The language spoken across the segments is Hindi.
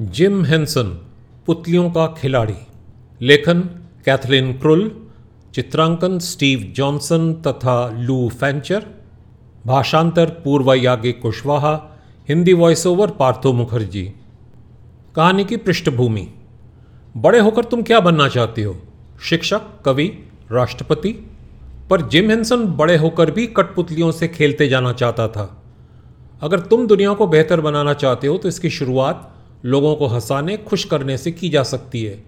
जिम हेंसन, पुतलियों का खिलाड़ी। लेखन, कैथलीन क्रुल। चित्रांकन, स्टीव जॉनसन तथा लू फैंचर। भाषांतर, Purva Yagnik Kushwaha. Hindi voice over Partho Mukherjee. कहानी की पृष्ठभूमि। बड़े होकर तुम क्या बनना चाहते हो? शिक्षक, कवि, राष्ट्रपति? पर जिम हेंसन बड़े होकर भी कठपुतलियों से खेलते जाना चाहता था। अगर तुम दुनिया को बेहतर बनाना चाहते हो तो इसकी शुरुआत लोगों को हंसाने, खुश करने से की जा सकती है।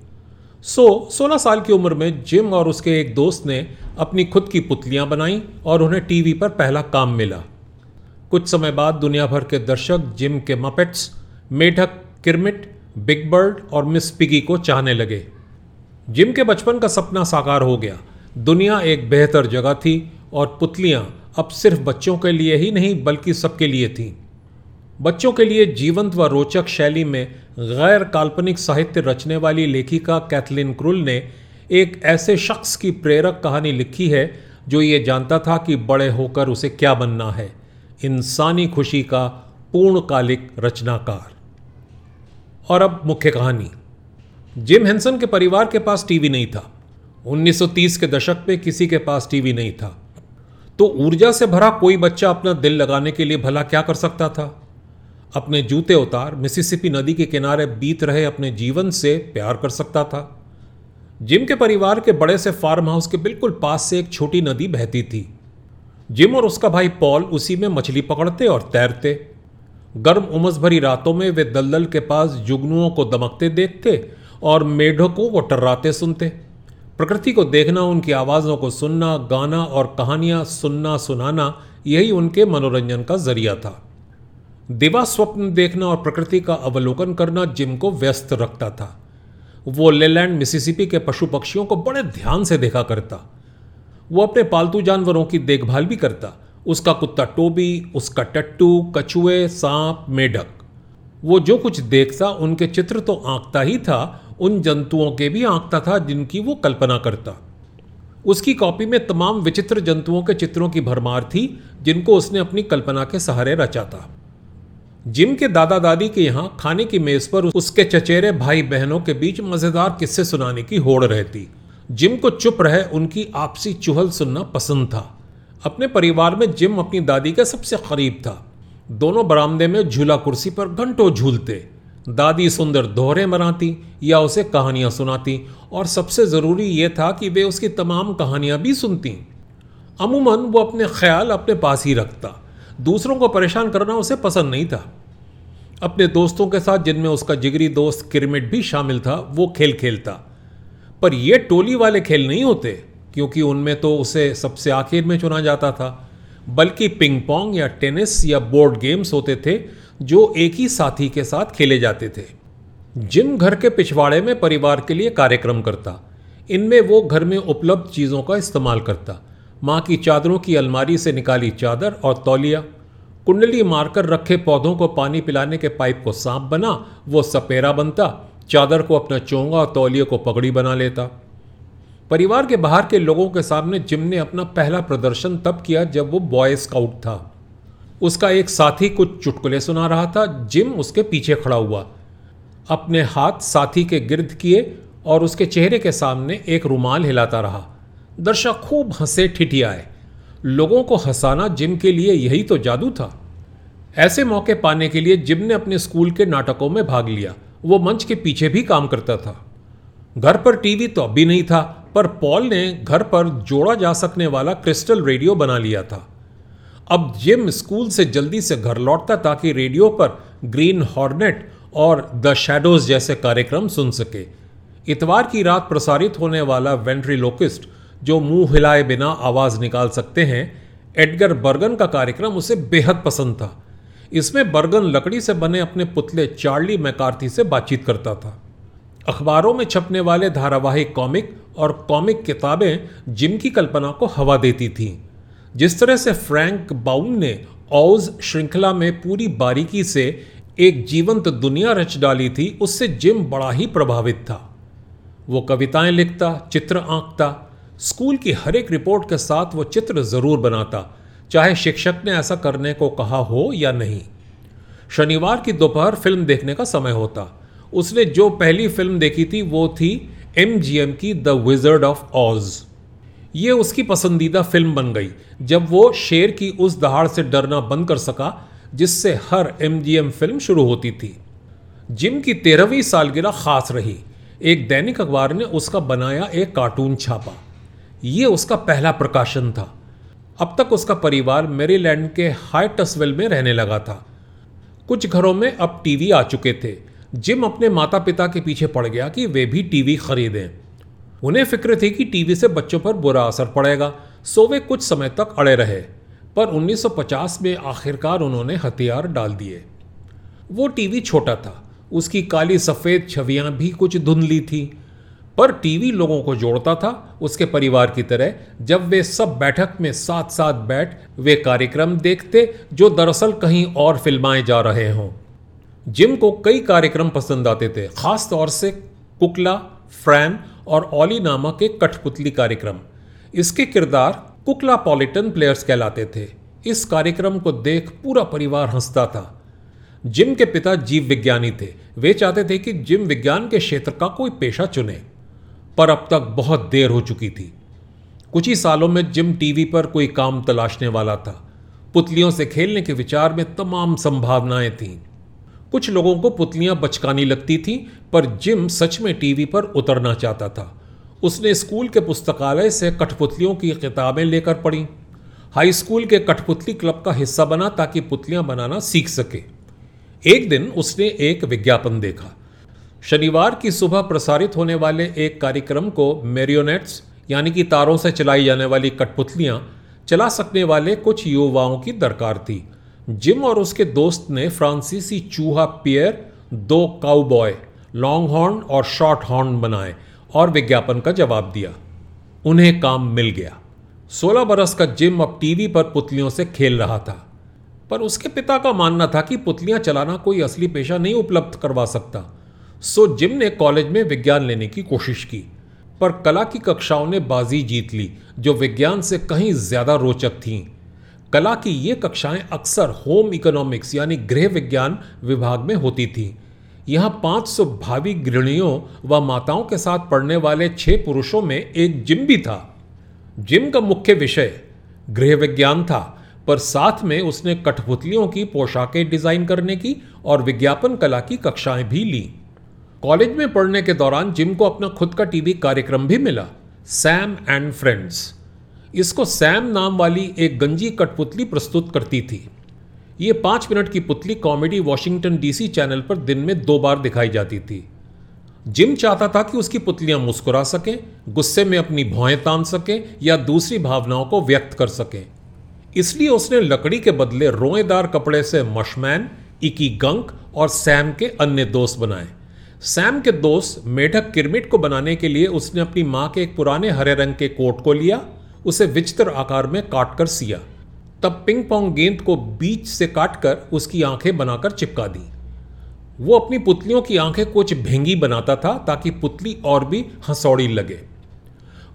सो, सोलह साल की उम्र में जिम और उसके एक दोस्त ने अपनी खुद की पुतलियाँ बनाई और उन्हें टीवी पर पहला काम मिला। कुछ समय बाद दुनिया भर के दर्शक, जिम के मपेट्स, मेढक, किरमिट, बिग बर्ड और मिस पिगी को चाहने लगे। जिम के बचपन का सपना साकार हो गया। दुनिया एक बेहतर जगह थी और पुतलियाँ अब सिर्फ़ बच्चों के लिए ही नहीं, बल्कि सबके लिए थीं। बच्चों के लिए जीवंत व रोचक शैली में गैर काल्पनिक साहित्य रचने वाली लेखिका कैथलिन क्रुल ने एक ऐसे शख्स की प्रेरक कहानी लिखी है जो ये जानता था कि बड़े होकर उसे क्या बनना है। इंसानी खुशी का पूर्णकालिक रचनाकार। और अब मुख्य कहानी। जिम हेंसन के परिवार के पास टीवी नहीं था। 1930 के दशक में किसी के पास टीवी नहीं था। तो ऊर्जा से भरा कोई बच्चा अपना दिल लगाने के लिए भला क्या कर सकता था? अपने जूते उतार, मिसिसिपी नदी के किनारे बीत रहे अपने जीवन से प्यार कर सकता था। जिम के परिवार के बड़े से फार्म हाउस के बिल्कुल पास से एक छोटी नदी बहती थी। जिम और उसका भाई पॉल उसी में मछली पकड़ते और तैरते। गर्म उमस भरी रातों में वे दलदल के पास जुगनुओं को दमकते देखते और मेढकों को टर्राते सुनते। प्रकृति को देखना, उनकी आवाज़ों को सुनना, गाना और कहानियाँ सुनना सुनाना, यही उनके मनोरंजन का ज़रिया था। दिवा स्वप्न देखना और प्रकृति का अवलोकन करना जिम को व्यस्त रखता था। वो लेलैंड, मिसिसिपी के पशु पक्षियों को बड़े ध्यान से देखा करता। वो अपने पालतू जानवरों की देखभाल भी करता। उसका कुत्ता टोबी, उसका टट्टू, कछुए, सांप, मेढक। वो जो कुछ देखता, उनके चित्र तो आंकता ही था। उन जंतुओं के भी आंकता था जिनकी वो कल्पना करता। उसकी कॉपी में तमाम विचित्र जंतुओं के चित्रों की भरमार थी, जिनको उसने अपनी कल्पना के सहारे रचा था। जिम के दादा दादी के यहाँ खाने की मेज पर उसके चचेरे भाई बहनों के बीच मज़ेदार किस्से सुनाने की होड़ रहती। जिम को चुप रहे उनकी आपसी चुहल सुनना पसंद था। अपने परिवार में जिम अपनी दादी के सबसे करीब था। दोनों बरामदे में झूला कुर्सी पर घंटों झूलते। दादी सुंदर दोहरे मनाती या उसे कहानियाँ सुनाती और सबसे ज़रूरी यह था कि वे उसकी तमाम कहानियाँ भी सुनती। अमूमन वो अपने ख्याल अपने पास ही रखता। दूसरों को परेशान करना उसे पसंद नहीं था। अपने दोस्तों के साथ, जिनमें उसका जिगरी दोस्त किरमिट भी शामिल था, वो खेल खेलता। पर ये टोली वाले खेल नहीं होते, क्योंकि उनमें तो उसे सबसे आखिर में चुना जाता था। बल्कि पिंग पोंग या टेनिस या बोर्ड गेम्स होते थे, जो एक ही साथी के साथ खेले जाते थे। जिम घर के पिछवाड़े में परिवार के लिए कार्यक्रम करता। इनमें वो घर में उपलब्ध चीज़ों का इस्तेमाल करता। माँ की चादरों की अलमारी से निकाली चादर और तौलिया। कुंडली मारकर रखे पौधों को पानी पिलाने के पाइप को सांप बना, वो सपेरा बनता। चादर को अपना चोंगा और तौलिए को पगड़ी बना लेता। परिवार के बाहर के लोगों के सामने जिम ने अपना पहला प्रदर्शन तब किया जब वो बॉय स्काउट था। उसका एक साथी कुछ चुटकुले सुना रहा था। जिम उसके पीछे खड़ा हुआ। अपने हाथ साथी के गिर्द किए और उसके चेहरे के सामने एक रुमाल हिलाता रहा। दर्शक खूब हंसे ठिठियाए लोगों को हंसाना जिम के लिए यही तो जादू था। ऐसे मौके पाने के लिए जिम ने अपने स्कूल के नाटकों में भाग लिया। वो मंच के पीछे भी काम करता था। घर पर टीवी तो अभी नहीं था, पर पॉल ने घर पर जोड़ा जा सकने वाला क्रिस्टल रेडियो बना लिया था। अब जिम स्कूल से जल्दी से घर लौटता ताकि रेडियो पर ग्रीन हॉर्नेट और द शैडोज जैसे कार्यक्रम सुन सके। इतवार की रात प्रसारित होने वाला वेंट्रीलोकिस्ट जो मुँह हिलाए बिना आवाज़ निकाल सकते हैं, एडगर बर्गन का कार्यक्रम उसे बेहद पसंद था। इसमें बर्गन लकड़ी से बने अपने पुतले चार्ली मैकार्थी से बातचीत करता था। अखबारों में छपने वाले धारावाहिक कॉमिक और कॉमिक किताबें जिम की कल्पना को हवा देती थीं। जिस तरह से फ्रैंक बाउन ने औज श्रृंखला में पूरी बारीकी से एक जीवंत दुनिया रच डाली थी, उससे जिम बड़ा ही प्रभावित था। वो कविताएँ लिखता, चित्र आंकता स्कूल की हर एक रिपोर्ट के साथ वो चित्र ज़रूर बनाता, चाहे शिक्षक ने ऐसा करने को कहा हो या नहीं। शनिवार की दोपहर फ़िल्म देखने का समय होता। उसने जो पहली फ़िल्म देखी थी वो थी एम जी एम की द विजर्ड ऑफ़ ऑज ये उसकी पसंदीदा फ़िल्म बन गई, जब वो शेर की उस दहाड़ से डरना बंद कर सका, जिससे हर एम जी एम फ़िल्म शुरू होती थी। जिम की तेरहवीं सालगिरह खास रही। एक दैनिक अखबार ने उसका बनाया एक कार्टून छापा। ये उसका पहला प्रकाशन था। अब तक उसका परिवार मेरीलैंड के हाई टसवेल में रहने लगा था। कुछ घरों में अब टीवी आ चुके थे। जिम अपने माता पिता के पीछे पड़ गया कि वे भी टीवी खरीदें। उन्हें फ़िक्र थी कि टीवी से बच्चों पर बुरा असर पड़ेगा। सो वे कुछ समय तक अड़े रहे, पर 1950 में आखिरकार उन्होंने हथियार डाल दिए। वो टीवी छोटा था। उसकी काली सफ़ेद छवियाँ भी कुछ धुंधली थी। पर टीवी लोगों को जोड़ता था उसके परिवार की तरह। जब वे सब बैठक में साथ साथ बैठ, वे कार्यक्रम देखते जो दरअसल कहीं और फिल्माए जा रहे हों। जिम को कई कार्यक्रम पसंद आते थे, खास तौर से कुकला फ्रैन और ओली नामक एक कठपुतली कार्यक्रम। इसके किरदार कुकला पॉलिटन प्लेयर्स कहलाते थे। इस कार्यक्रम को देख पूरा परिवार हंसता था। जिम के पिता जीव विज्ञानी थे। वे चाहते थे कि जिम विज्ञान के क्षेत्र का कोई पेशा चुने। पर अब तक बहुत देर हो चुकी थी। कुछ ही सालों में जिम टीवी पर कोई काम तलाशने वाला था। पुतलियों से खेलने के विचार में तमाम संभावनाएँ थीं। कुछ लोगों को पुतलियाँ बचकानी लगती थीं, पर जिम सच में टीवी पर उतरना चाहता था। उसने स्कूल के पुस्तकालय से कठपुतलियों की किताबें लेकर पढ़ी। हाई स्कूल के कठपुतली क्लब का हिस्सा बना ताकि पुतलियाँ बनाना सीख सके। एक दिन उसने एक विज्ञापन देखा। शनिवार की सुबह प्रसारित होने वाले एक कार्यक्रम को मेरियोनेट्स यानी कि तारों से चलाई जाने वाली कठपुतलियाँ, चला सकने वाले कुछ युवाओं की दरकार थी। जिम और उसके दोस्त ने फ्रांसीसी चूहा पियर, दो काउबॉय लॉन्ग हॉर्न और शॉर्ट हॉर्न बनाए और विज्ञापन का जवाब दिया। उन्हें काम मिल गया। सोलह बरस का जिम अब टीवी पर पुतलियों से खेल रहा था। पर उसके पिता का मानना था कि पुतलियाँ चलाना कोई असली पेशा नहीं उपलब्ध करवा सकता। सो जिम ने कॉलेज में विज्ञान लेने की कोशिश की। पर कला की कक्षाओं ने बाजी जीत ली, जो विज्ञान से कहीं ज़्यादा रोचक थीं। कला की ये कक्षाएँ अक्सर होम इकोनॉमिक्स यानी गृह विज्ञान विभाग में होती थीं। यहाँ 500 भावी गृहणियों व माताओं के साथ पढ़ने वाले छह पुरुषों में एक जिम भी था। जिम का मुख्य विषय गृह विज्ञान था, पर साथ में उसने कठपुतलियों की पोशाकें डिज़ाइन करने की और विज्ञापन कला की कक्षाएँ भी ली। कॉलेज में पढ़ने के दौरान जिम को अपना खुद का टीवी कार्यक्रम भी मिला, सैम एंड फ्रेंड्स। इसको सैम नाम वाली एक गंजी कठपुतली प्रस्तुत करती थी। ये पाँच मिनट की पुतली कॉमेडी वॉशिंगटन डीसी चैनल पर दिन में दो बार दिखाई जाती थी। जिम चाहता था कि उसकी पुतलियाँ मुस्कुरा सकें, गुस्से में अपनी भौएँ तान सकें या दूसरी भावनाओं को व्यक्त कर सकें। इसलिए उसने लकड़ी के बदले रोएदार कपड़े से मशमैन, इकी गंक और सैम के अन्य दोस्त बनाए। सैम के दोस्त मेढक किरमिट को बनाने के लिए उसने अपनी माँ के एक पुराने हरे रंग के कोट को लिया, उसे विचित्र आकार में काटकर सिया। तब पिंग पोंग गेंद को बीच से काटकर उसकी आँखें बनाकर चिपका दी। वो अपनी पुतलियों की आँखें कुछ भेंगी बनाता था ताकि पुतली और भी हंसौड़ी लगे।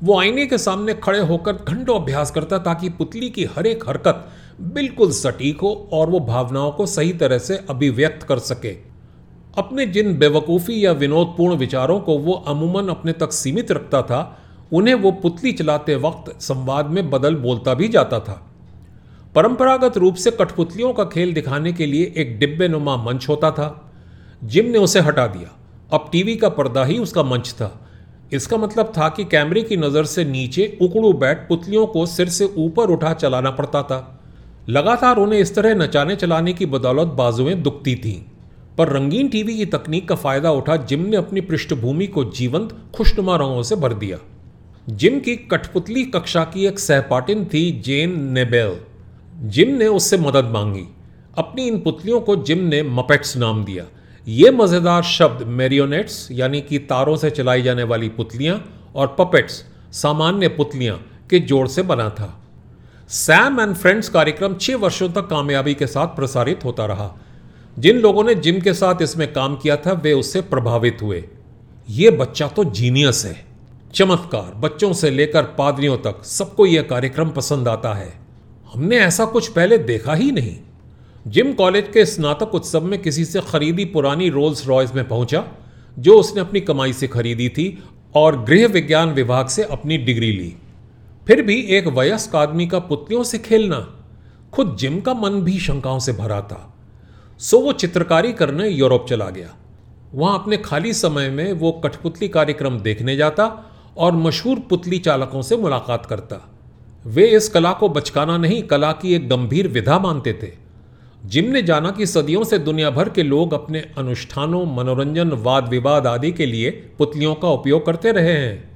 वो आईने के सामने खड़े होकर घंटों अभ्यास करता ताकि पुतली की हर एक हरकत बिल्कुल सटीक हो और वो भावनाओं को सही तरह से अभिव्यक्त कर सके। अपने जिन बेवकूफ़ी या विनोदपूर्ण विचारों को वो अमूमन अपने तक सीमित रखता था, उन्हें वो पुतली चलाते वक्त संवाद में बदल बोलता भी जाता था। परंपरागत रूप से कठपुतलियों का खेल दिखाने के लिए एक डिब्बे नुमा मंच होता था, जिम ने उसे हटा दिया। अब टीवी का पर्दा ही उसका मंच था। इसका मतलब था कि कैमरे की नज़र से नीचे उकड़ू बैठ पुतलियों को सिर से ऊपर उठा चलाना पड़ता था। लगातार उन्हें इस तरह नचाने चलाने की बदौलत बाजुएँ दुखती थीं। पर रंगीन टीवी की तकनीक का फ़ायदा उठा जिम ने अपनी पृष्ठभूमि को जीवंत, खुशनुमा रंगों से भर दिया। जिम की कठपुतली कक्षा की एक सहपाठिन थी जेन नेबेल। जिम ने उससे मदद मांगी। अपनी इन पुतलियों को जिम ने मपेट्स नाम दिया। ये मज़ेदार शब्द मेरियोनेट्स, यानी कि तारों से चलाई जाने वाली पुतलियाँ और पपेट्स, सामान्य पुतलियाँ के जोड़ से बना था। सैम एंड फ्रेंड्स कार्यक्रम छह वर्षों तक कामयाबी के साथ प्रसारित होता रहा। जिन लोगों ने जिम के साथ इसमें काम किया था, वे उससे प्रभावित हुए। ये बच्चा तो जीनियस है। चमत्कार, बच्चों से लेकर पादरियों तक सबको यह कार्यक्रम पसंद आता है। हमने ऐसा कुछ पहले देखा ही नहीं। जिम कॉलेज के स्नातक उत्सव में किसी से खरीदी पुरानी रोल्स रॉयस में पहुँचा, जो उसने अपनी कमाई से खरीदी थी और गृह विज्ञान विभाग से अपनी डिग्री ली। फिर भी एक वयस्क आदमी का पुतलियों से खेलना, खुद जिम का मन भी शंकाओं से भरा था। सो वो चित्रकारी करने यूरोप चला गया। वहाँ अपने खाली समय में वो कठपुतली कार्यक्रम देखने जाता और मशहूर पुतली चालकों से मुलाकात करता। वे इस कला को बचकाना नहीं, कला की एक गंभीर विधा मानते थे जिम ने जाना कि सदियों से दुनिया भर के लोग अपने अनुष्ठानों, मनोरंजन वाद विवाद आदि के लिए पुतलियों का उपयोग करते रहे हैं।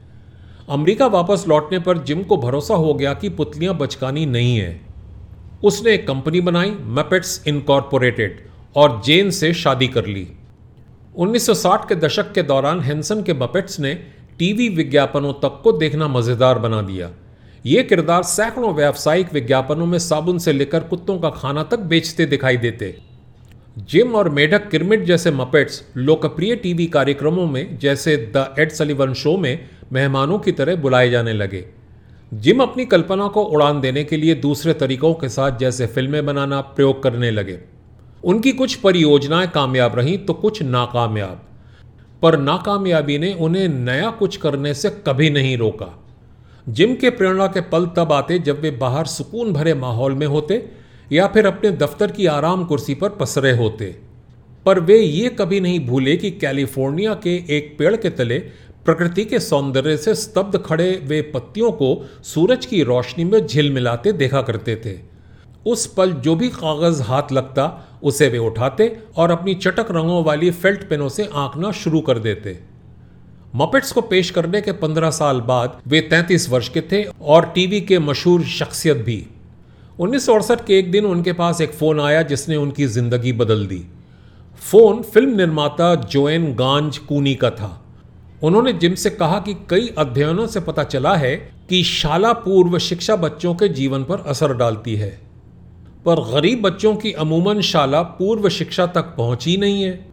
अमेरिका वापस लौटने पर जिम को भरोसा हो गया कि पुतलियाँ बचकानी नहीं है। उसने एक कंपनी बनाई मैपेट्स इनकॉर्पोरेटेड और जेन से शादी कर ली। 1960 के दशक के दौरान हेंसन के मपेट्स ने टीवी विज्ञापनों तक को देखना मज़ेदार बना दिया। ये किरदार सैकड़ों व्यावसायिक विज्ञापनों में साबुन से लेकर कुत्तों का खाना तक बेचते दिखाई देते। जिम और मेढक किरमिट जैसे मपेट्स लोकप्रिय टीवी कार्यक्रमों में, जैसे द एड सलीवन शो में मेहमानों की तरह बुलाए जाने लगे। जिम अपनी कल्पना को उड़ान देने के लिए दूसरे तरीकों के साथ जैसे फ़िल्में बनाना प्रयोग करने लगे। उनकी कुछ परियोजनाएँ कामयाब रहीं तो कुछ नाकामयाब। पर नाकामयाबी ने उन्हें नया कुछ करने से कभी नहीं रोका। जिम के प्रेरणा के पल तब आते जब वे बाहर सुकून भरे माहौल में होते, या फिर अपने दफ्तर की आराम कुर्सी पर पसरे होते। पर वे ये कभी नहीं भूले कि कैलिफ़ोर्निया के एक पेड़ के तले प्रकृति के सौंदर्य से स्तब्ध खड़े वे पत्तियों को सूरज की रोशनी में झिलमिलाते देखा करते थे। उस पल जो भी कागज़ हाथ लगता उसे वे उठाते और अपनी चटक रंगों वाली फेल्ट पेनों से आंकना शुरू कर देते। मपेट्स को पेश करने के पंद्रह साल बाद वे तैंतीस वर्ष के थे और टीवी के मशहूर शख्सियत भी। उन्नीस सौ अड़सठ के एक दिन उनके पास एक फ़ोन आया जिसने उनकी ज़िंदगी बदल दी। फ़ोन फ़िल्म निर्माता जोएन गांज कूनी का था। उन्होंने जिम से कहा कि कई अध्ययनों से पता चला है कि शाला पूर्व शिक्षा बच्चों के जीवन पर असर डालती है। पर गरीब बच्चों की अमूमन शाला पूर्व शिक्षा तक पहुँची नहीं है,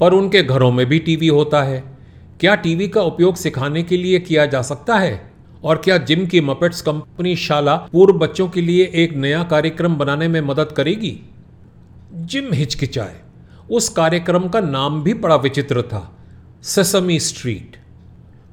पर उनके घरों में भी टीवी होता है। क्या टीवी का उपयोग सिखाने के लिए किया जा सकता है? और क्या जिम की मपेट्स कंपनी शाला पूर्व बच्चों के लिए एक नया कार्यक्रम बनाने में मदद करेगी? जिम हिचकिचाए। उस कार्यक्रम का नाम भी बड़ा विचित्र था सेसमी स्ट्रीट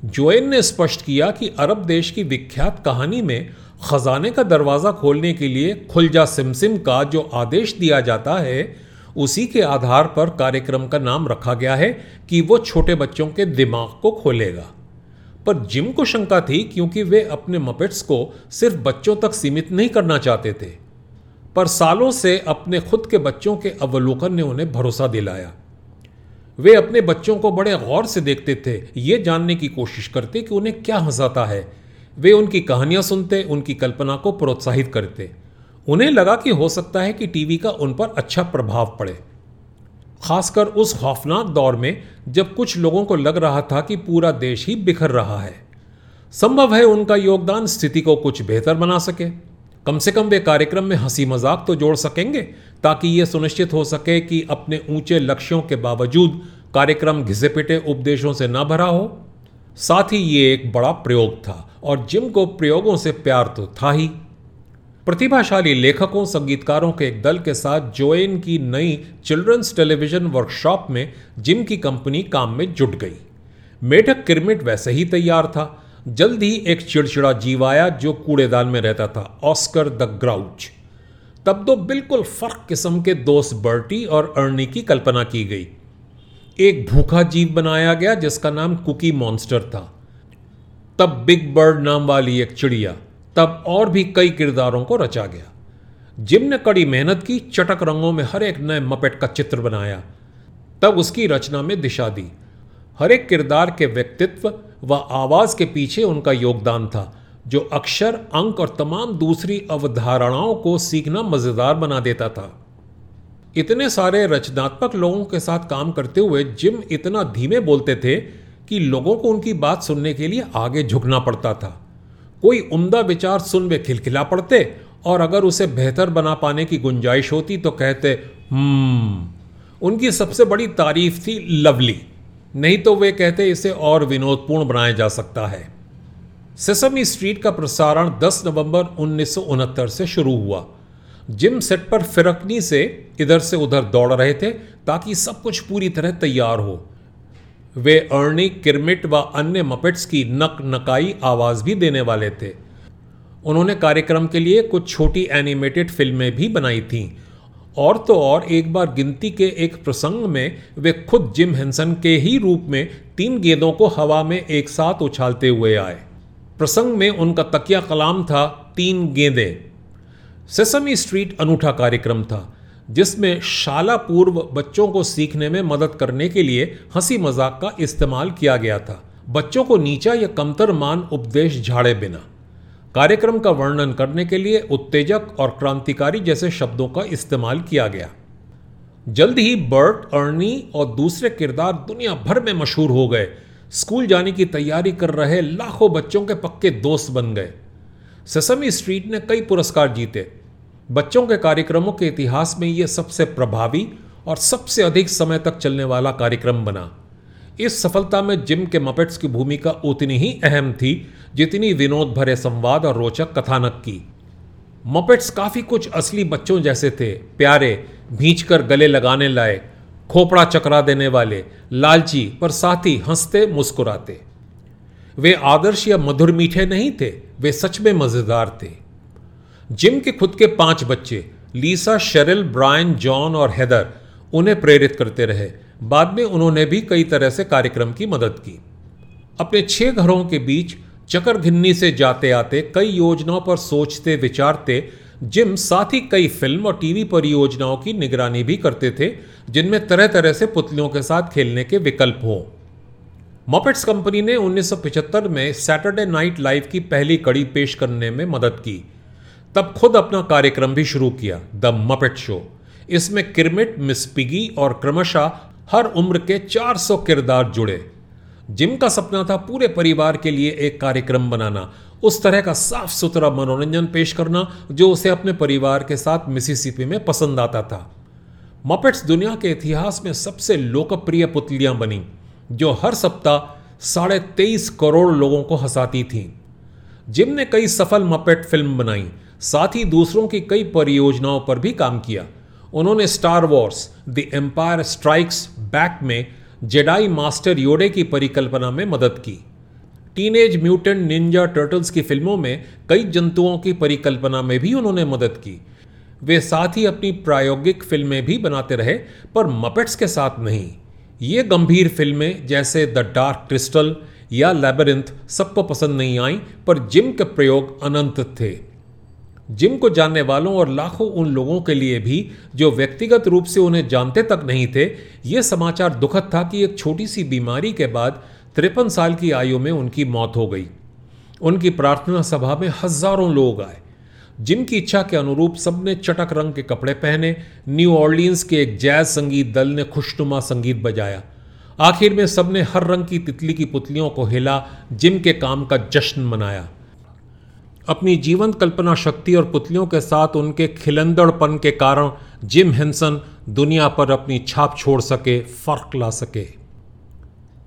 जोएन ने स्पष्ट किया कि अरब देश की विख्यात कहानी में खजाने का दरवाज़ा खोलने के लिए खुलजा सिमसिम का जो आदेश दिया जाता है, उसी के आधार पर कार्यक्रम का नाम रखा गया है कि वो छोटे बच्चों के दिमाग को खोलेगा। पर जिम को शंका थी क्योंकि वे अपने मपेट्स को सिर्फ़ बच्चों तक सीमित नहीं करना चाहते थे। पर सालों से अपने खुद के बच्चों के अवलोकन ने उन्हें भरोसा दिलाया। वे अपने बच्चों को बड़े गौर से देखते थे। ये जानने की कोशिश करते कि उन्हें क्या हंसाता है। वे उनकी कहानियाँ सुनते, उनकी कल्पना को प्रोत्साहित करते। उन्हें लगा कि हो सकता है कि टीवी का उन पर अच्छा प्रभाव पड़े। खासकर उस खौफनाक दौर में जब कुछ लोगों को लग रहा था कि पूरा देश ही बिखर रहा है। संभव है उनका योगदान स्थिति को कुछ बेहतर बना सके। कम से कम वे कार्यक्रम में हँसी मज़ाक तो जोड़ सकेंगे, ताकि ये सुनिश्चित हो सके कि अपने ऊँचे लक्ष्यों के बावजूद कार्यक्रम घिसे पिटे उपदेशों से न भरा हो। साथ ही ये एक बड़ा प्रयोग था। और जिम को प्रयोगों से प्यार तो था ही। प्रतिभाशाली लेखकों, संगीतकारों के एक दल के साथ जोएन की नई चिल्ड्रंस टेलीविज़न वर्कशॉप में जिम की कंपनी काम में जुट गई। मेढक किरमिट वैसे ही तैयार था। जल्द ही एक चिड़चिड़ा जीव आया जो कूड़ेदान में रहता था, ऑस्कर द ग्राउच। तब तो बिल्कुल फ़र्क किस्म के दोस्त बर्टी और अर्नी की कल्पना की गई। एक भूखा जीव बनाया गया जिसका नाम कुकी मॉन्स्टर था। तब बिग बर्ड नाम वाली एक चिड़िया, तब और भी कई किरदारों को रचा गया। जिम ने कड़ी मेहनत की, चटक रंगों में हर एक नए मपेट का चित्र बनाया। तब उसकी रचना में दिशा दी। हर एक किरदार के व्यक्तित्व व आवाज़ के पीछे उनका योगदान था, जो अक्षर, अंक और तमाम दूसरी अवधारणाओं को सीखना मज़ेदार बना देता था। इतने सारे रचनात्मक लोगों के साथ काम करते हुए जिम इतना धीमे बोलते थे कि लोगों को उनकी बात सुनने के लिए आगे झुकना पड़ता था। कोई उम्दा विचार सुन वे खिलखिला पड़ते और अगर उसे बेहतर बना पाने की गुंजाइश होती तो कहते हम्म उनकी सबसे बड़ी तारीफ़ थी लवली। नहीं तो वे कहते, इसे और विनोदपूर्ण बनाया जा सकता है। सेसमी स्ट्रीट का प्रसारण 10 नवंबर उन्नीस सौ उनहत्तर से शुरू हुआ। जिम सेट पर फिरकनी से इधर से उधर दौड़ रहे थे ताकि सब कुछ पूरी तरह तैयार हो। वे अर्नी, किरमिट व अन्य मपेट्स की नक नकाई आवाज़ भी देने वाले थे। उन्होंने कार्यक्रम के लिए कुछ छोटी एनिमेटेड फ़िल्में भी बनाई थीं। और तो और एक बार गिनती के एक प्रसंग में वे खुद जिम हेंसन के ही रूप में तीन गेंदों को हवा में एक साथ उछालते हुए आए। प्रसंग में उनका तकिया कलाम था, तीन गेंदें। सेसमी स्ट्रीट अनूठा कार्यक्रम था। जिसमें शाला पूर्व बच्चों को सीखने में मदद करने के लिए हँसी मज़ाक का इस्तेमाल किया गया था। बच्चों को नीचा या कमतर मान उपदेश झाड़े बिना। कार्यक्रम का वर्णन करने के लिए उत्तेजक और क्रांतिकारी जैसे शब्दों का इस्तेमाल किया गया। जल्द ही बर्ट, अर्नी और दूसरे किरदार दुनिया भर में मशहूर हो गए। स्कूल जाने की तैयारी कर रहे लाखों बच्चों के पक्के दोस्त बन गए। ससमी स्ट्रीट ने कई पुरस्कार जीते। बच्चों के कार्यक्रमों के इतिहास में यह सबसे प्रभावी और सबसे अधिक समय तक चलने वाला कार्यक्रम बना। इस सफलता में जिम के मपेट्स की भूमिका उतनी ही अहम थी, जितनी विनोद भरे संवाद और रोचक कथानक की। मपेट्स काफ़ी कुछ असली बच्चों जैसे थे, प्यारे भींच गले लगाने लाए खोपड़ा चकरा देने वाले, लालची, पर साथ ही हँसते, मुस्कुराते। वे आदर्श या मधुर मीठे नहीं थे, वे सच में मज़ेदार थे। जिम के खुद के पाँच बच्चे, लीसा, शेरिल, ब्रायन, जॉन और हैदर, उन्हें प्रेरित करते रहे। बाद में उन्होंने भी कई तरह से कार्यक्रम की मदद की। अपने छह घरों के बीच चकर घिन्नी से जाते आते कई योजनाओं पर सोचते, विचारते, जिम साथ ही कई फ़िल्म और टीवी परियोजनाओं की निगरानी भी करते थे, जिनमें तरह तरह से पुतलियों के साथ खेलने के विकल्प हों। मॉपेट्स कंपनी ने 1975 में सैटरडे नाइट लाइव की पहली कड़ी पेश करने में मदद की। तब खुद अपना कार्यक्रम भी शुरू किया द मपेट शो इसमें किरमिट, मिस पिगी और क्रमशः हर उम्र के 400 किरदार जुड़े। जिम का सपना था पूरे परिवार के लिए एक कार्यक्रम बनाना, उस तरह का साफ़ सुथरा मनोरंजन पेश करना, जो उसे अपने परिवार के साथ मिसिसिपी में पसंद आता था। मपेट्स दुनिया के इतिहास में सबसे लोकप्रिय पुतलियाँ बनी, जो हर सप्ताह साढ़े तेईस करोड़ लोगों को हंसाती थीं। जिम ने कई सफल मपेट फ़िल्म बनाई साथ ही दूसरों की कई परियोजनाओं पर भी काम किया। उन्होंने Star Wars the Empire Strikes Back में जेडाई मास्टर योडे की परिकल्पना में मदद की। टीनेज म्यूटेंट निंजा टर्टल्स की फ़िल्मों में कई जंतुओं की परिकल्पना में भी उन्होंने मदद की। वे साथ ही अपनी प्रायोगिक फ़िल्में भी बनाते रहे, पर मपेट्स के साथ नहीं। ये गंभीर फ़िल्में जैसे द डार्क क्रिस्टल या लेबरिंथ सबको पसंद नहीं आई, पर जिम के प्रयोग अनंत थे। जिम को जानने वालों और लाखों उन लोगों के लिए भी, जो व्यक्तिगत रूप से उन्हें जानते तक नहीं थे, ये समाचार दुखद था कि एक छोटी सी बीमारी के बाद तिरपन साल की आयु में उनकी मौत हो गई। उनकी प्रार्थना सभा में हज़ारों लोग आए। जिम की इच्छा के अनुरूप सबने चटक रंग के कपड़े पहने, न्यू ऑर्लियंस के एक जैज संगीत दल ने खुशनुमा संगीत बजाया। आखिर में सबने हर रंग की तितली की पुतलियों को हिला, जिम के काम का जश्न मनाया। अपनी जीवन कल्पना शक्ति और पुतलियों के साथ उनके खिलंदड़पन के कारण जिम हेंसन दुनिया पर अपनी छाप छोड़ सके, फ़र्क ला सके।